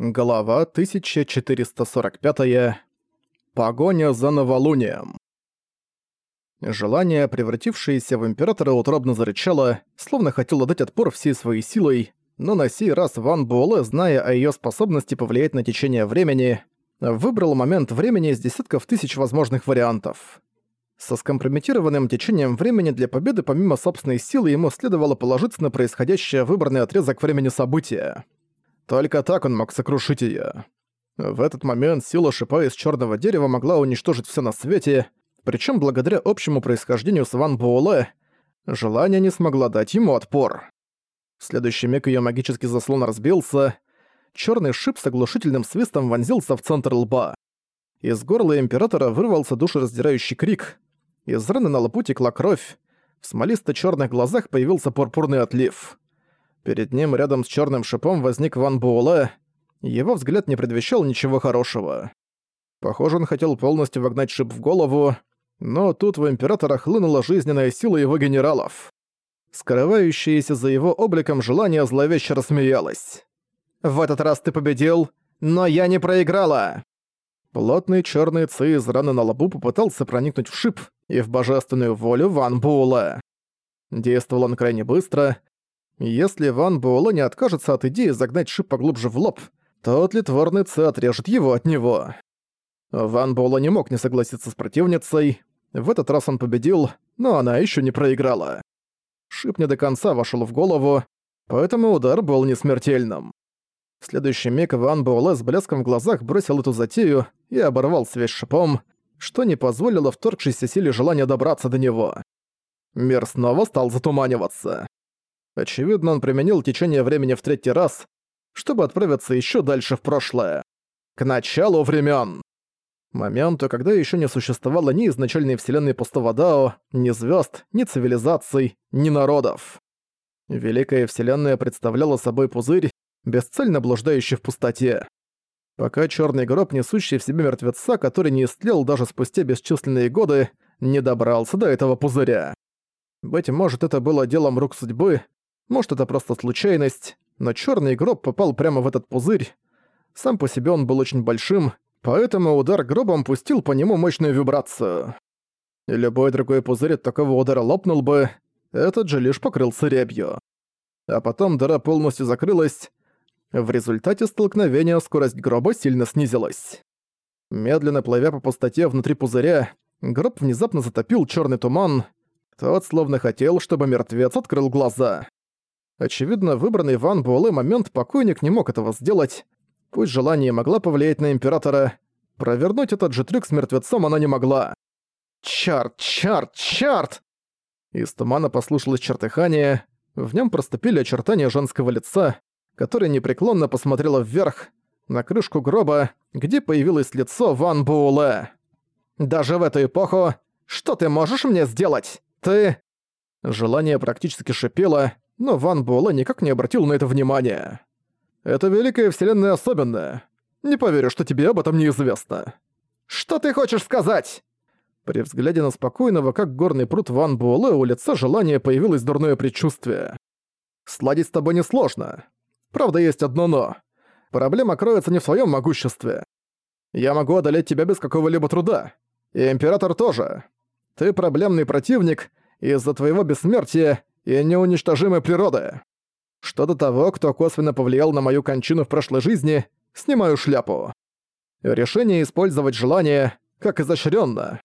Глава 1445. Погоня за новолунием. Желание, превратившееся в Императора, утробно зарычало, словно хотело дать отпор всей своей силой, но на сей раз Ван Буэлэ, зная о её способности повлиять на течение времени, выбрал момент времени из десятков тысяч возможных вариантов. Со скомпрометированным течением времени для победы помимо собственной силы ему следовало положиться на происходящее выбранный отрезок времени события. Только так он мог сокрушить её. В этот момент сила шипа из чёрного дерева могла уничтожить всё на свете, причём благодаря общему происхождению с Ван Буэлэ, желание не смогло дать ему отпор. В следующий миг её магический заслон разбился, чёрный шип с оглушительным свистом вонзился в центр лба. Из горла Императора вырвался душераздирающий крик, из раны на лбу текла кровь, в смолисто-чёрных глазах появился пурпурный отлив. Перед ним рядом с черным шипом возник Ван Буэлэ. Его взгляд не предвещал ничего хорошего. Похоже, он хотел полностью вогнать шип в голову, но тут в Императора хлынула жизненная сила его генералов. Скрывающееся за его обликом желание зловеще рассмеялось. «В этот раз ты победил, но я не проиграла!» Плотный черный ци из раны на лбу попытался проникнуть в шип и в божественную волю Ван Буэлэ. Действовал он крайне быстро, если Ван Буэлэ не откажется от идеи загнать шип поглубже в лоб, то тлетворный Ци отрежет его от него. Ван Буэлэ не мог не согласиться с противницей. В этот раз он победил, но она еще не проиграла. Шип не до конца вошел в голову, поэтому удар был не смертельным. В следующий миг Ван Буэлэ с блеском в глазах бросил эту затею и оборвал связь шипом, что не позволило вторгшейся силе желания добраться до него. Мир снова стал затуманиваться. Очевидно, он применил течение времени в третий раз, чтобы отправиться еще дальше в прошлое. К началу времен. Моменту, когда еще не существовало ни изначальной вселенной пустого Дао, ни звезд, ни цивилизаций, ни народов. Великая вселенная представляла собой пузырь, бесцельно блуждающий в пустоте. Пока черный гроб, несущий в себе мертвеца, который не истлел даже спустя бесчисленные годы, не добрался до этого пузыря. Быть может, это было делом рук судьбы, может, это просто случайность, но черный гроб попал прямо в этот пузырь. Сам по себе он был очень большим, поэтому удар гробом пустил по нему мощную вибрацию. И любой другой пузырь от такого удара лопнул бы, этот же лишь покрылся рябью. А потом дыра полностью закрылась. В результате столкновения скорость гроба сильно снизилась. Медленно плывя по пустоте внутри пузыря, гроб внезапно затопил черный туман. Тот словно хотел, чтобы мертвец открыл глаза. Очевидно, выбранный Ван Буэлэ момент покойник не мог этого сделать. Пусть желание могла повлиять на Императора, провернуть этот же трюк с мертвецом она не могла. «Чарт, чарт, чарт!» Из тумана послушалось чертыхание, в нем проступили очертания женского лица, которое непреклонно посмотрело вверх, на крышку гроба, где появилось лицо Ван Буэлэ. «Даже в эту эпоху, что ты можешь мне сделать? Ты...» Желание практически шипело, но Ван Буэлэ никак не обратил на это внимания. «Это Великая Вселенная особенная. Не поверю, что тебе об этом неизвестно». «Что ты хочешь сказать?» При взгляде на спокойного, как горный пруд Ван Буэлэ, у лица желания появилось дурное предчувствие. «Сладить с тобой несложно. Правда, есть одно «но». Проблема кроется не в своем могуществе. Я могу одолеть тебя без какого-либо труда. И Император тоже. Ты проблемный противник, и из-за твоего бессмертия и неуничтожимой природы. Что до того, кто косвенно повлиял на мою кончину в прошлой жизни, снимаю шляпу. Решение использовать желание как изощренно.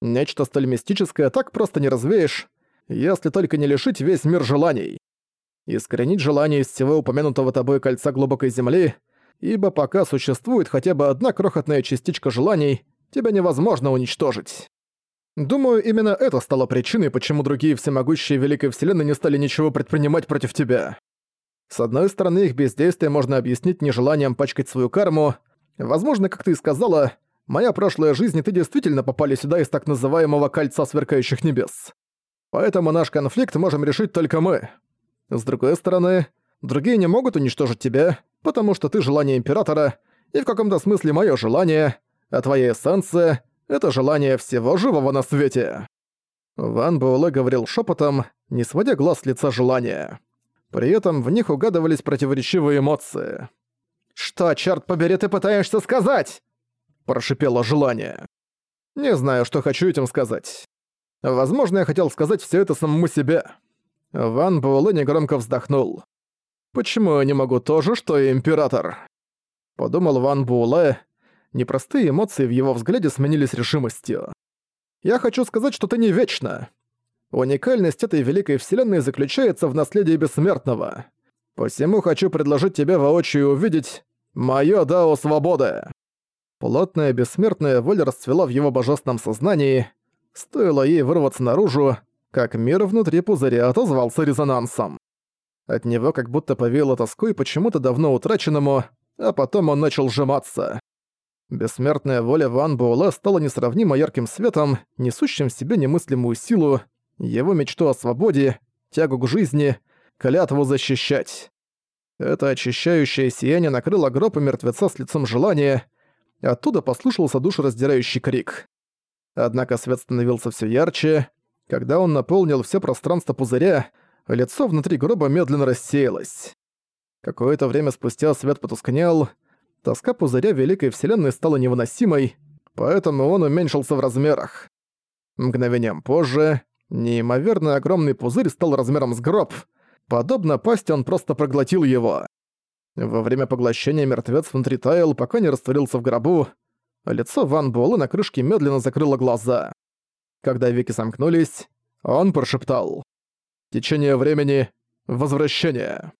Нечто столь мистическое так просто не развеешь, если только не лишить весь мир желаний. Искоренить желание из всего упомянутого тобой кольца глубокой земли, ибо пока существует хотя бы одна крохотная частичка желаний, тебя невозможно уничтожить. Думаю, именно это стало причиной, почему другие всемогущие Великой Вселенной не стали ничего предпринимать против тебя. С одной стороны, их бездействие можно объяснить нежеланием пачкать свою карму. Возможно, как ты и сказала, моя прошлая жизнь и ты действительно попали сюда из так называемого «кольца сверкающих небес». Поэтому наш конфликт можем решить только мы. С другой стороны, другие не могут уничтожить тебя, потому что ты желание Императора, и в каком-то смысле мое желание, а твоя эссенция — это желание всего живого на свете. Ван Буэлэ говорил шепотом, не сводя глаз с лица желания. При этом в них угадывались противоречивые эмоции. «Что «Что, черт побери, ты пытаешься сказать?» Прошипело желание. Не знаю, что хочу этим сказать. Возможно, я хотел сказать все это самому себе. Ван Буэлэ негромко вздохнул. «Почему я не могу то же, что и Император?» Подумал Ван Буэлэ. Непростые эмоции в его взгляде сменились решимостью. «Я хочу сказать, что ты не вечна. Уникальность этой великой вселенной заключается в наследии бессмертного. Посему хочу предложить тебе воочию увидеть моё Дао Свободы». Плотная бессмертная воля расцвела в его божественном сознании. Стоило ей вырваться наружу, как мир внутри пузыря отозвался резонансом. От него как будто повеяло тоской почему-то давно утраченному, а потом он начал сжиматься. Бессмертная воля Ван Буэлэ стала несравнимо ярким светом, несущим в себе немыслимую силу, его мечту о свободе, тягу к жизни, клятву защищать. Это очищающее сияние накрыло гроб и мертвеца с лицом желания, оттуда послышался душераздирающий крик. Однако свет становился все ярче. Когда он наполнил все пространство пузыря, лицо внутри гроба медленно рассеялось. Какое-то время спустя свет потускнел, тоска пузыря Великой Вселенной стала невыносимой, поэтому он уменьшился в размерах. Мгновением позже неимоверно огромный пузырь стал размером с гроб. Подобно пасти он просто проглотил его. Во время поглощения мертвец внутри таял, пока не растворился в гробу, Лицо Ван Буэлэ на крышке медленно закрыло глаза. Когда веки сомкнулись, он прошептал. «Течение времени. Возвращение».